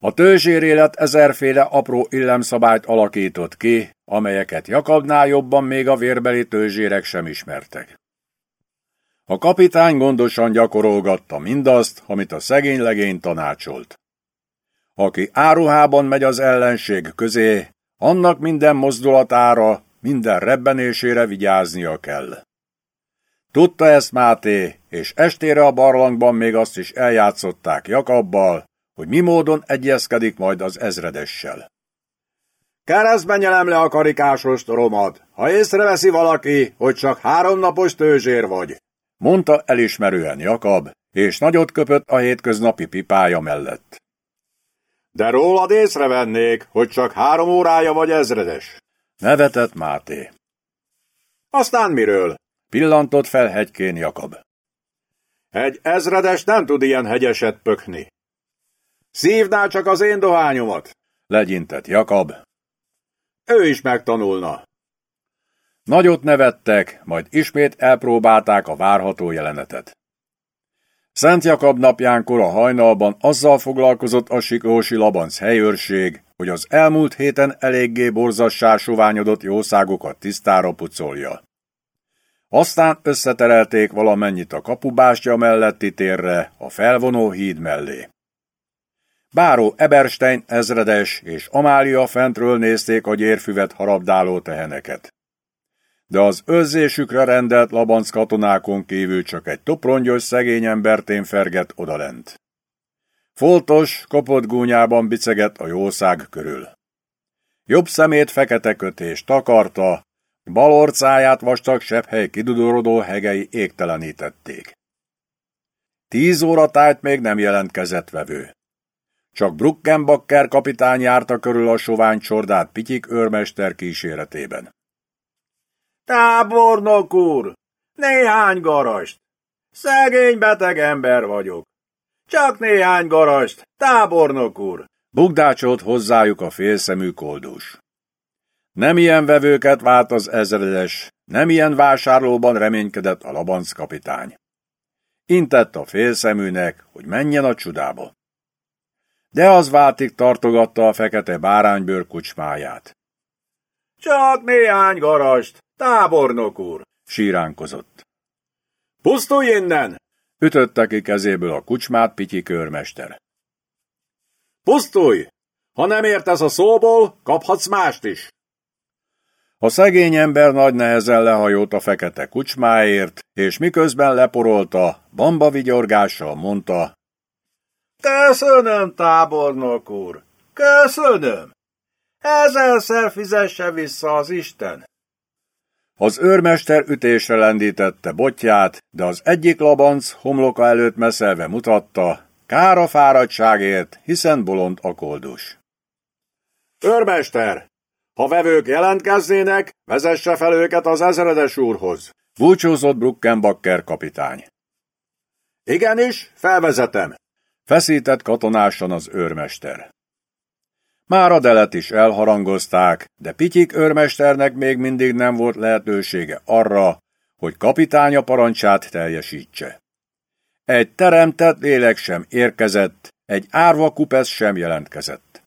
A tőzsér élet ezerféle apró illemszabályt alakított ki, amelyeket Jakabnál jobban még a vérbeli tőzsérek sem ismertek. A kapitány gondosan gyakorolgatta mindazt, amit a szegény legény tanácsolt. Aki áruhában megy az ellenség közé, annak minden mozdulatára, minden rebbenésére vigyáznia kell. Tudta ezt Máté, és estére a barlangban még azt is eljátszották Jakabbal, hogy mi módon egyezkedik majd az ezredessel. Keresztben nyelem le a karikásos toromat, ha észreveszi valaki, hogy csak háromnapos tőzsér vagy, mondta elismerően Jakab, és nagyot köpött a hétköznapi pipája mellett. De rólad észrevennék, hogy csak három órája vagy ezredes. Nevetett Máté. Aztán miről? Pillantott fel hegykén Jakab. Egy ezredes nem tud ilyen hegyeset pökni. Szívnál csak az én dohányomat, legyintett Jakab. Ő is megtanulna. Nagyot nevettek, majd ismét elpróbálták a várható jelenetet. Szent Jakab napjánkor a hajnalban azzal foglalkozott a sikósi labanc helyőrség, hogy az elmúlt héten eléggé borzassá soványodott jószágokat tisztára pucolja. Aztán összeterelték valamennyit a kapubástya melletti térre, a felvonó híd mellé. Báró Eberstein ezredes és Amália fentről nézték a gyérfüvet harabdáló teheneket. De az őrzésükre rendelt labanc katonákon kívül csak egy toprongyos szegény embertén fergett odalent. Foltos, kopott gúnyában bicegett a jószág körül. Jobb szemét fekete kötés takarta, bal orcáját vastag sepphely kidudorodó hegei égtelenítették. Tíz óra tájt még nem jelentkezett vevő. Csak Bruckenbacker kapitány járta körül a sovány csordát Pityik őrmester kíséretében. Tábornok úr! Néhány garast! Szegény beteg ember vagyok. Csak néhány garast, tábornok úr! Bugdácsolt hozzájuk a félszemű koldus. Nem ilyen vevőket vált az ezredes, nem ilyen vásárlóban reménykedett a labanc kapitány. Intett a félszeműnek, hogy menjen a csudába de az váltig tartogatta a fekete báránybőr kucsmáját. Csak néhány garast, tábornok úr, síránkozott. Pusztulj innen! Ütötte ki kezéből a kucsmát Pityi körmester. Pusztulj! Ha nem értesz a szóból, kaphatsz mást is. A szegény ember nagy nehezen lehajolt a fekete kucsmáért, és miközben leporolta, bamba vigyorgással mondta, Köszönöm, tábornok úr! Köszönöm! Ezerszer fizesse vissza az Isten! Az őrmester ütésre lendítette botját, de az egyik labanc homloka előtt meszelve mutatta, kár a fáradtságért, hiszen bolond a koldus. Őrmester! Ha vevők jelentkeznének, vezesse fel őket az ezredes úrhoz! Búcsúzott Bruckenbacker kapitány. Igenis, felvezetem. Feszített katonásan az őrmester. Már a delet is elharangozták, de Pityik őrmesternek még mindig nem volt lehetősége arra, hogy kapitánya parancsát teljesítse. Egy teremtett lélek sem érkezett, egy árva kupesz sem jelentkezett.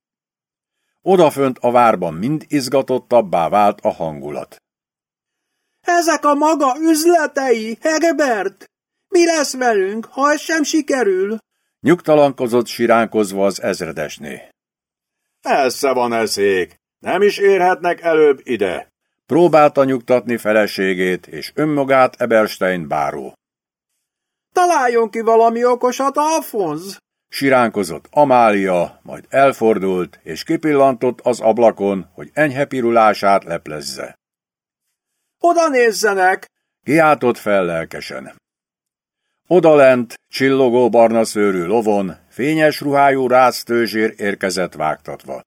Odafönt a várban mind izgatottabbá vált a hangulat. Ezek a maga üzletei, Hegebert! Mi lesz velünk, ha ez sem sikerül? Nyugtalankozott siránkozva az ezredesné. Esze van eszék, nem is érhetnek előbb ide. Próbálta nyugtatni feleségét és önmagát Eberstein báró. Találjon ki valami okosat, Alfonz! Siránkozott Amália, majd elfordult, és kipillantott az ablakon, hogy enyhe pirulását leplezze. Oda nézzenek! Kiáltott fel lelkesen. Odalent, csillogó barna szőrű lovon, fényes ruhájú ráctőzsér érkezett vágtatva.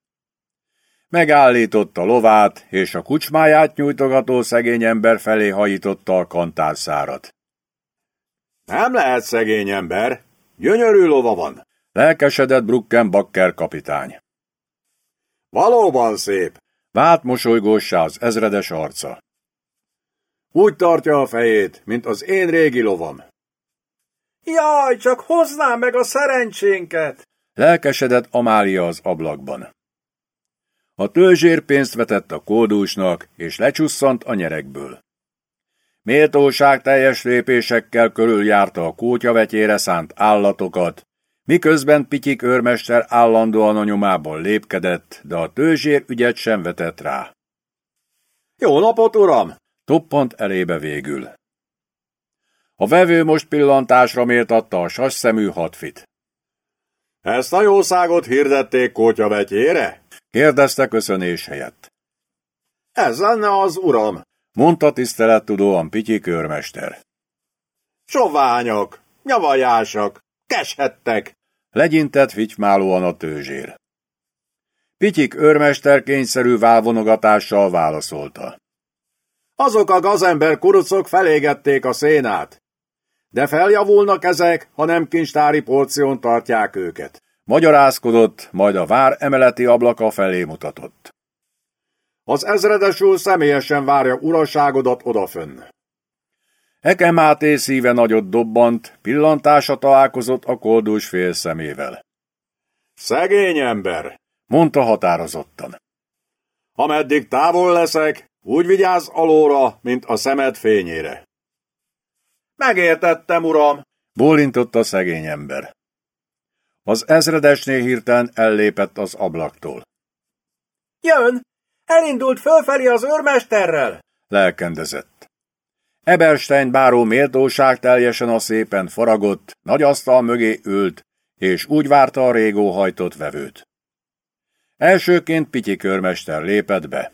Megállította lovát, és a kucsmáját nyújtogató szegény ember felé hajította a kantárszárat. Nem lehet szegény ember, gyönyörű lova van. Lelkesedett Bruckenbacker kapitány. Valóban szép. Vált mosolygósá az ezredes arca. Úgy tartja a fejét, mint az én régi lovam. Jaj, csak hozná meg a szerencsénket! Lelkesedett Amália az ablakban. A tőzsér pénzt vetett a kódusnak, és lecsusszant a nyerekből. Méltóság teljes lépésekkel körüljárta a kótyavetyére szánt állatokat, miközben Pityik őrmester állandóan a nyomában lépkedett, de a tőzsér ügyet sem vetett rá. Jó napot, uram! Toppant elébe végül. A vevő most pillantásra méltatta a sasszemű hatfit. Ezt a jószágot hirdették kótyavetyére? kérdezte köszönés helyett. Ez lenne az uram, mondta tisztelettudóan Pityi körmester. Soványok, nyavajásak, keshettek, legyintett vitymálóan a tőzsér. Pityik őrmester kényszerű válvonogatással válaszolta. Azok a gazember kurucok felégették a szénát. De feljavulnak ezek, ha nem kincstári porción tartják őket. Magyarázkodott, majd a vár emeleti ablaka felé mutatott. Az ezredes úr személyesen várja uraságodat odafönn. Eke Máté szíve nagyot dobbant, pillantása találkozott a koldús fél szemével. Szegény ember, mondta határozottan. Ameddig távol leszek, úgy vigyázz alóra, mint a szemed fényére. Megértettem, uram, bólintott a szegény ember. Az ezredesnél hirtelen ellépett az ablaktól. Jön! Elindult fölfelé az őrmesterrel! Lelkendezett. Eberstein báró méltóság teljesen a szépen faragott, nagy asztal mögé ült, és úgy várta a régó hajtott vevőt. Elsőként Pityi körmester lépett be.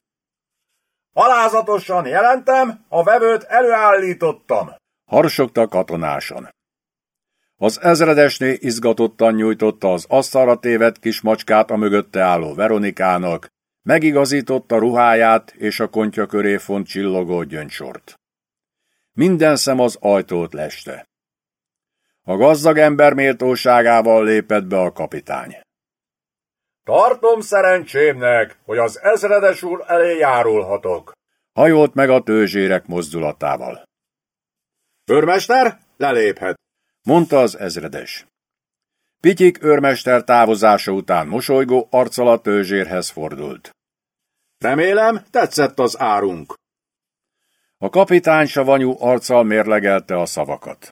Alázatosan jelentem, a vevőt előállítottam. Harsogta katonásan. Az ezredesné izgatottan nyújtotta az asztalra tévedt kis macskát a mögötte álló Veronikának, megigazította ruháját és a kontya köré font csillogó gyöncsort. Minden szem az ajtót leste. A gazdag ember méltóságával lépett be a kapitány. Tartom szerencsémnek, hogy az ezredes úr elé járulhatok. Hajolt meg a tőzsérek mozdulatával. Őrmester, leléphet, mondta az ezredes. Pityik őrmester távozása után mosolygó arccal a tőzsérhez fordult. Remélem, tetszett az árunk. A kapitány savanyú arccal mérlegelte a szavakat.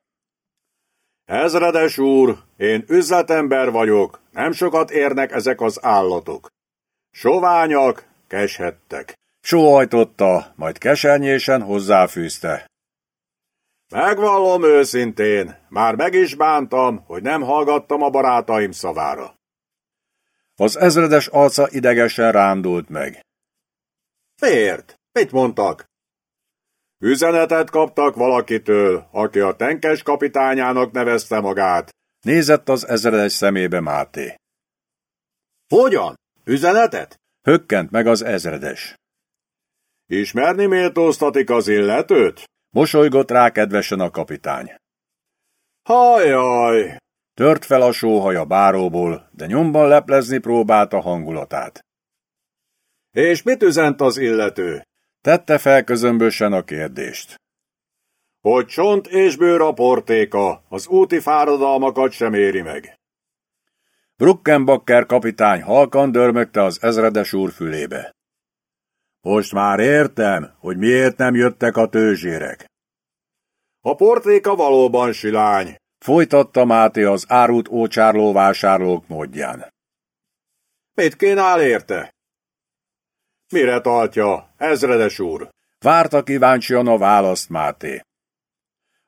Ezredes úr, én üzletember vagyok, nem sokat érnek ezek az állatok. Soványak, keshettek. Sóhajtotta, majd kesernyésen hozzáfűzte. Megvallom őszintén, már meg is bántam, hogy nem hallgattam a barátaim szavára. Az ezredes arca idegesen rándult meg. Miért? Mit mondtak? Üzenetet kaptak valakitől, aki a tenkes kapitányának nevezte magát. Nézett az ezredes szemébe Máté. Hogyan? Üzenetet? Hökkent meg az ezredes. Ismerni méltóztatik az illetőt? Mosolygott rá kedvesen a kapitány. Hajjaj! Tört fel a sóhaja báróból, de nyomban leplezni próbálta hangulatát. És mit üzent az illető? Tette fel közömbösen a kérdést. Hogy csont és bőr a portéka, az úti fáradalmakat sem éri meg. Bruckenbacker kapitány halkan dörmögte az ezredes úr fülébe. Most már értem, hogy miért nem jöttek a tőzsérek. A portéka valóban silány, Folytatta Máté az árut ócsárló vásárlók módján. Mit kínál érte? Mire tartja, ezredes úr? Várta kíváncsian a választ Máté.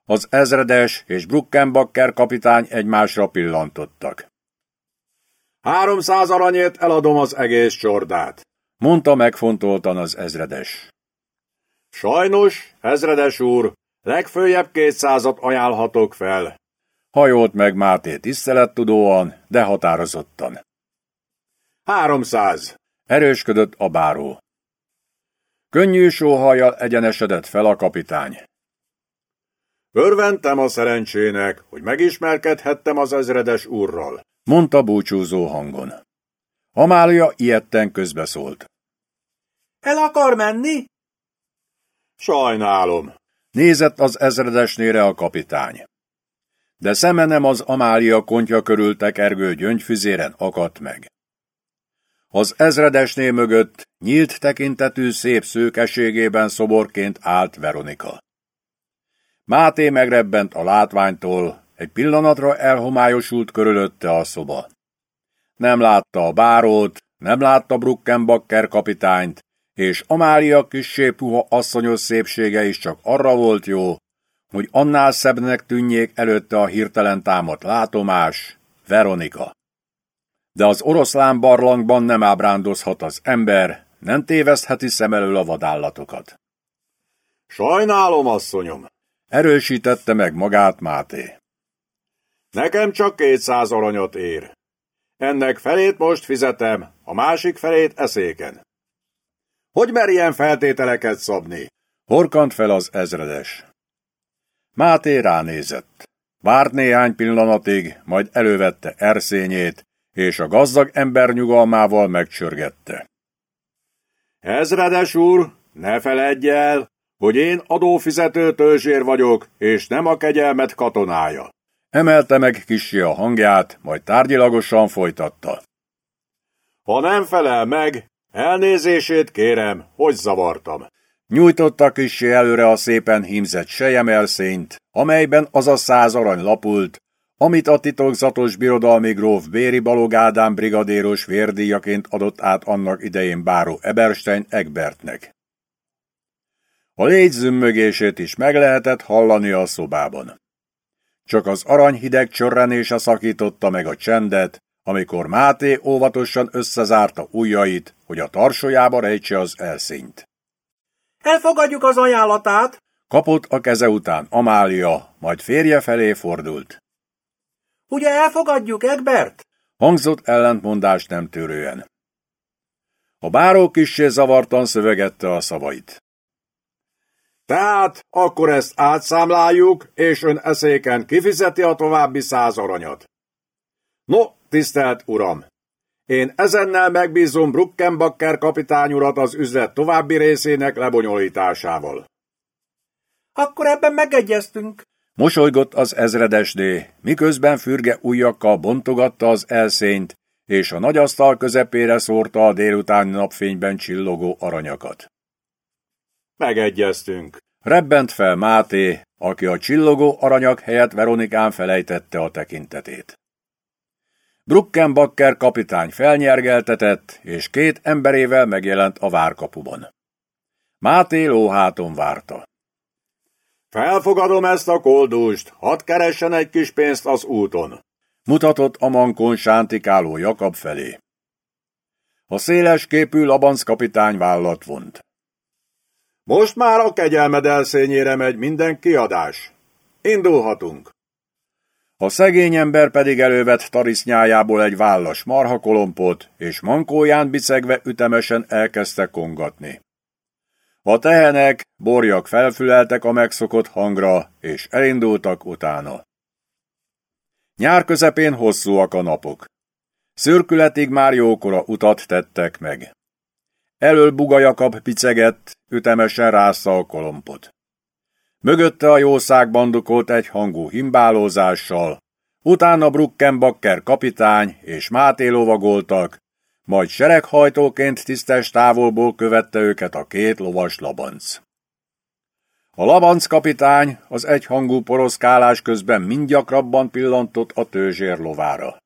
Az ezredes és Bruckenbacker kapitány egymásra pillantottak. Háromszáz aranyért eladom az egész csordát, mondta megfontoltan az ezredes. Sajnos, ezredes úr, legfőjebb kétszázat ajánlhatok fel. Hajolt meg Máté tisztelettudóan, de határozottan. Háromszáz. Erősködött a báró. Könnyű sóhajjal egyenesedett fel a kapitány. Örventem a szerencsének, hogy megismerkedhettem az ezredes úrral, mondta búcsúzó hangon. Amália ilyetten közbeszólt. El akar menni? Sajnálom. Nézett az ezredesnére a kapitány. De szeme nem az Amália kontja körül tekergő gyöngyfüzéren akadt meg. Az ezredesné mögött nyílt tekintetű szép szőkeségében szoborként állt Veronika. Máté megrebbent a látványtól, egy pillanatra elhomályosult körülötte a szoba. Nem látta a bárót, nem látta Bruckenbacker kapitányt, és Amália kissé puha asszonyos szépsége is csak arra volt jó, hogy annál szebbnek tűnjék előtte a hirtelen támadt látomás, Veronika. De az oroszlán barlangban nem ábrándozhat az ember, nem tévesztheti szem elől a vadállatokat. Sajnálom, asszonyom, erősítette meg magát Máté. Nekem csak kétszáz aranyat ér. Ennek felét most fizetem, a másik felét eszéken. Hogy mer ilyen feltételeket szabni? Horkant fel az ezredes. Máté ránézett. Várt néhány pillanatig, majd elővette erszényét, és a gazdag ember nyugalmával megcsörgette. Ezredes úr, ne feledj el, hogy én adófizető tőzsér vagyok, és nem a kegyelmet katonája. Emelte meg kisé a hangját, majd tárgyilagosan folytatta. Ha nem felel meg, elnézését kérem, hogy zavartam. Nyújtotta kisé előre a szépen hímzett sejemelszényt, amelyben az a száz arany lapult, amit a titokzatos birodalmi gróf Béri Balog Ádám brigadéros vérdíjaként adott át annak idején báró Eberstein Egbertnek. A légy zümmögését is meg lehetett hallani a szobában. Csak az arany hideg csörrenése szakította meg a csendet, amikor Máté óvatosan összezárta ujjait, hogy a tarsójába rejtse az elszínt. Elfogadjuk az ajánlatát! Kapott a keze után Amália, majd férje felé fordult. Ugye elfogadjuk, Egbert? Hangzott ellentmondás nem tűrően. A báró kissé zavartan szövegette a szavait. Tehát akkor ezt átszámláljuk, és ön eszéken kifizeti a további száz aranyat. No, tisztelt uram! Én ezennel megbízom Bruckenbacker kapitány urat az üzlet további részének lebonyolításával. Akkor ebben megegyeztünk. Mosolygott az ezredesdé, miközben fürge ujjakkal bontogatta az elszényt, és a nagy asztal közepére szórta a délutáni napfényben csillogó aranyakat. Megegyeztünk. Rebbent fel Máté, aki a csillogó aranyak helyett Veronikán felejtette a tekintetét. Bruckenbacker kapitány felnyergeltetett, és két emberével megjelent a várkapuban. Máté lóháton várta. Felfogadom ezt a koldust, hadd keressen egy kis pénzt az úton. Mutatott a mankon sántikáló Jakab felé. A széles képű labanc kapitány vállat vont. Most már a kegyelmed elszényére megy minden kiadás. Indulhatunk. A szegény ember pedig elővett tarisznyájából egy vállas marhakolompot, és mankóján bicegve ütemesen elkezdte kongatni. A tehenek, borjak felfüleltek a megszokott hangra, és elindultak utána. Nyár közepén hosszúak a napok. Szürkületig már jókora utat tettek meg. Elől Buga Jakab picegett, ütemesen rásza a kolompot. Mögötte a jószág bandukolt egy hangú himbálózással, utána Bruckenbacker kapitány és Máté lovagoltak, majd sereghajtóként tisztes távolból követte őket a két lovas labanc. A labanc kapitány az egyhangú poroszkálás közben mind gyakrabban pillantott a tőzsér lovára.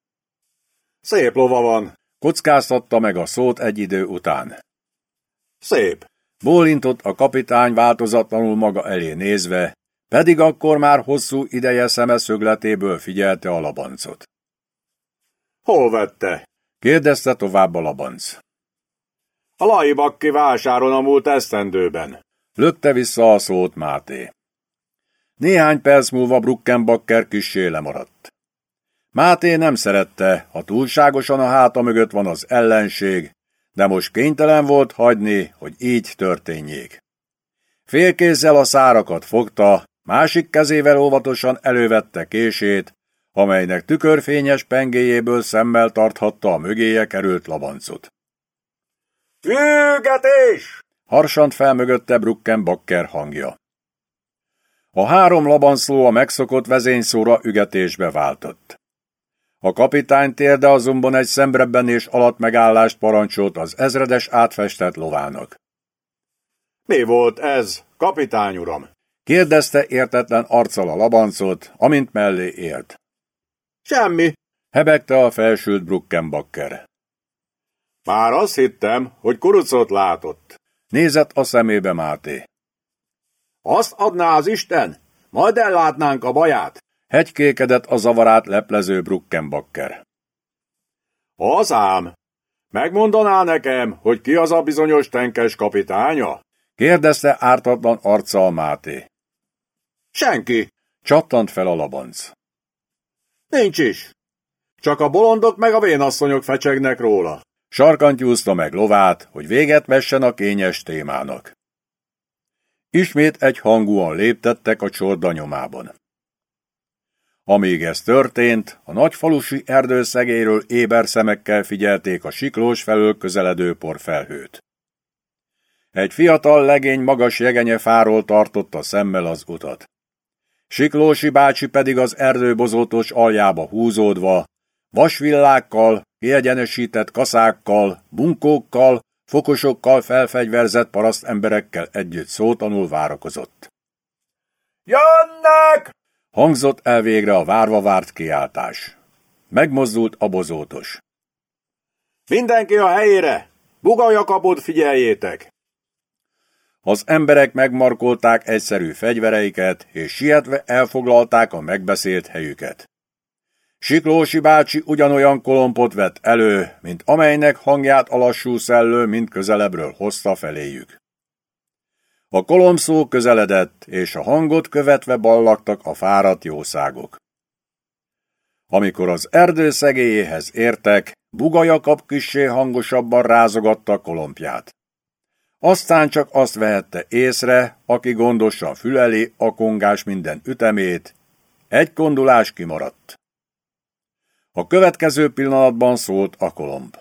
Szép lova van, kockáztatta meg a szót egy idő után. Szép. Bólintott a kapitány változatlanul maga elé nézve, pedig akkor már hosszú ideje szemeszögletéből figyelte a labancot. Hol vette? kérdezte tovább a labanc. A laibakki vásáron a múlt esztendőben. Lökte vissza a szót Máté. Néhány perc múlva Bruckenbacker kissé lemaradt. Máté nem szerette, ha túlságosan a háta mögött van az ellenség, de most kénytelen volt hagyni, hogy így történjék. Félkézzel a szárakat fogta, másik kezével óvatosan elővette kését, amelynek tükörfényes pengéjéből szemmel tarthatta a mögéje került labancot. Fűgetés! Harsant fel mögötte Bruckenbacker hangja. A három labanszló a megszokott vezényszóra ügetésbe váltott. A kapitány térde azonban egy és alatt megállást parancsolt az ezredes átfestett lovának. Mi volt ez, kapitány uram? kérdezte értetlen arccal a labancot, amint mellé ért. Semmi, hebegte a felsült Bruckenbacker. Már azt hittem, hogy kurucot látott. Nézett a szemébe Máté. Azt adná az Isten, majd ellátnánk a baját. Hegykékedett a zavarát leplező Bruckenbacker. Az ám. Megmondaná nekem, hogy ki az a bizonyos tenkes kapitánya? Kérdezte ártatlan arccal Máté. Senki. Csattant fel a labanc. Nincs is. Csak a bolondok meg a vénasszonyok fecsegnek róla. Sarkantyúzta meg lovát, hogy véget vessen a kényes témának. Ismét egy hangúan léptettek a csorda nyomában. Amíg ez történt, a nagyfalusi erdőszegéről éber szemekkel figyelték a siklós felől közeledő porfelhőt. Egy fiatal legény magas jegenye fáról tartotta szemmel az utat. Siklósi bácsi pedig az erdőbozótos aljába húzódva, vasvillákkal, kiegyenesített kaszákkal, bunkókkal, fokosokkal felfegyverzett paraszt emberekkel együtt szótanul várakozott. Jönnek! Hangzott el végre a várva várt kiáltás. Megmozdult a bozótos. Mindenki a helyére! Bugaljakabot figyeljétek! Az emberek megmarkolták egyszerű fegyvereiket, és sietve elfoglalták a megbeszélt helyüket. Siklósi bácsi ugyanolyan kolompot vett elő, mint amelynek hangját a lassú szellő mind közelebbről hozta feléjük. A kolomszó közeledett, és a hangot követve ballagtak a fáradt jószágok. Amikor az erdő szegélyéhez értek, Buga Jakab kissé hangosabban rázogatta kolompját. Aztán csak azt vehette észre, aki gondosan füleli a kongás minden ütemét. Egy kondulás kimaradt. A következő pillanatban szólt a kolomb.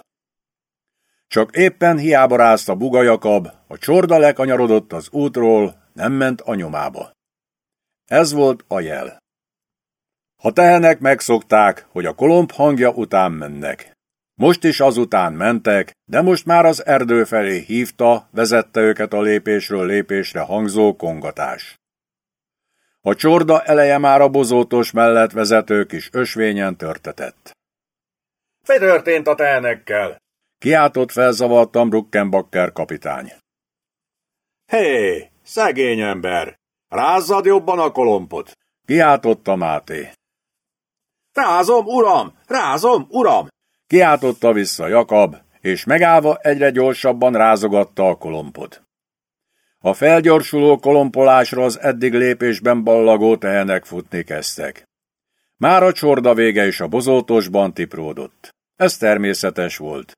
Csak éppen hiába rázta Buga Jakab, a csorda lekanyarodott az útról, nem ment a nyomába. Ez volt a jel. A tehenek megszokták, hogy a kolomb hangja után mennek. Most is azután mentek, de most már az erdő felé hívta, vezette őket a lépésről lépésre hangzó kongatás. A csorda eleje már a bozótos mellett vezető kis ösvényen törtetett. Mi történt a tehenekkel? Kiáltott felzavartam Bruckenbacker kapitány. Hé, szegény ember! Rázzad jobban a kolompot! Kiáltotta Máté. Rázom, uram! Rázom, uram! Kiáltotta vissza Jakab, és megállva egyre gyorsabban rázogatta a kolompot. A felgyorsuló kolompolásra az eddig lépésben ballagó tehenek futni kezdtek. Már a csorda vége is a bozótosban tipródott. Ez természetes volt.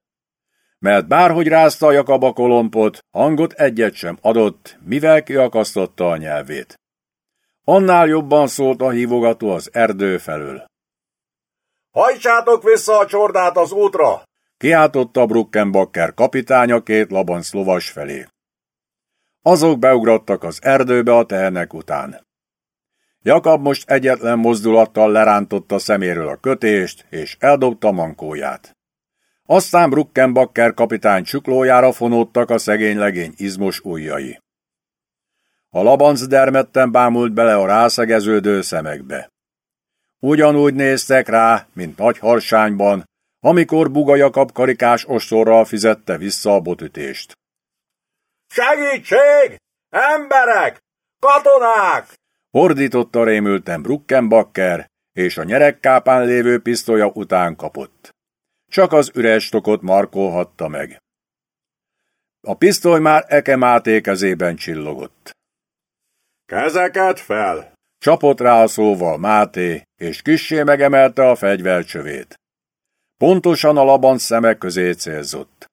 Mert bárhogy rázta a Jakab a kolompot, hangot egyet sem adott, mivel kiakasztotta a nyelvét. Annál jobban szólt a hívogató az erdő felől. Hajtsátok vissza a csordát az útra! Kiáltotta Bruckenbacker kapitánya két labanc lovas felé. Azok beugrattak az erdőbe a tehenek után. Jakab most egyetlen mozdulattal lerántotta szeméről a kötést, és eldobta mankóját. Aztán Bruckenbacker kapitány csuklójára fonódtak a szegény legény izmos ujjai. A labanc dermedten bámult bele a rászegeződő szemekbe. Ugyanúgy néztek rá, mint nagy harsányban, amikor Buga Jakab karikás ostorral fizette vissza a botütést. Segítség! Emberek! Katonák! Ordította rémülten Bruckenbacker, és a nyerekkápán lévő pisztolya után kapott. Csak az üres tokot markolhatta meg. A pisztoly már Eke Máté kezében csillogott. Kezeket fel! Csapott rá a szóval Máté, és kissé megemelte a fegyvercsövét. Pontosan a laban szemek közé célzott.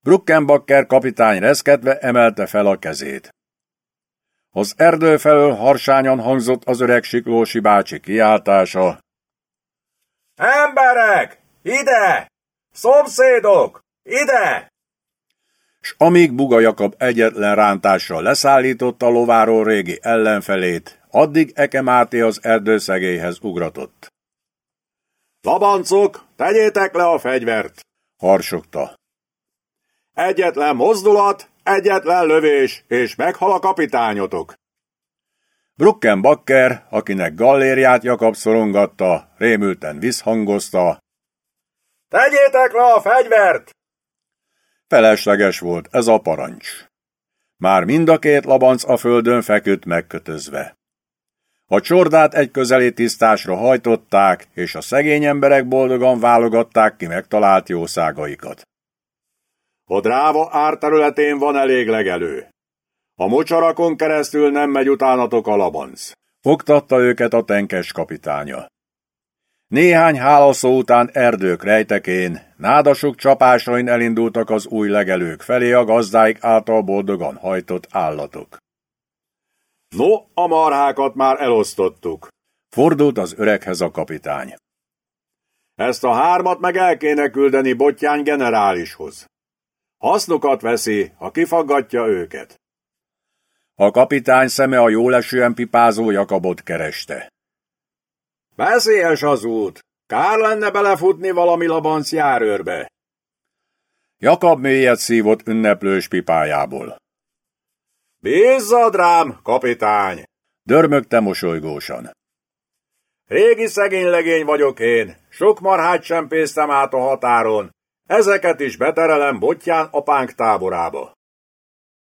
Bruckenbacker kapitány reszkedve emelte fel a kezét. Az erdő felől harsányan hangzott az öreg Siklósi bácsi kiáltása. Emberek! Ide! Szomszédok! Ide! S amíg Buga Jakab egyetlen rántással leszállította a lováról régi ellenfelét, addig Eke Máté az erdőszegélyhez ugratott. Labancok, tegyétek le a fegyvert! Harsogta. Egyetlen mozdulat, egyetlen lövés, és meghal a kapitányotok. Bruckenbacker, akinek gallériát Jakab szorongatta, rémülten visszhangozta. Tegyétek le a fegyvert! Felesleges volt ez a parancs. Már mind a két labanc a földön feküdt megkötözve. A csordát egy közeli tisztásra hajtották, és a szegény emberek boldogan válogatták ki megtalált jószágaikat. A dráva árterületén van elég legelő. A mocsarakon keresztül nem megy utánatok a labanc. Fogtatta őket a tenkes kapitánya. Néhány hálaszó után erdők rejtekén, nádasok csapásain elindultak az új legelők felé a gazdáik által boldogan hajtott állatok. No, a marhákat már elosztottuk. Fordult az öreghez a kapitány. Ezt a hármat meg el kéne küldeni Bottyány generálishoz. Hasznukat veszi, ha kifaggatja őket. A kapitány szeme a jólesően pipázó Jakabot kereste. Veszélyes az út. Kár lenne belefutni valami labanc járőrbe. Jakab mélyet szívott ünneplős pipájából. Bízzad rám, kapitány! Dörmögte mosolygósan. Régi szegény legény vagyok én, sok marhát sem pésztem át a határon, ezeket is beterelem botján apánk táborába.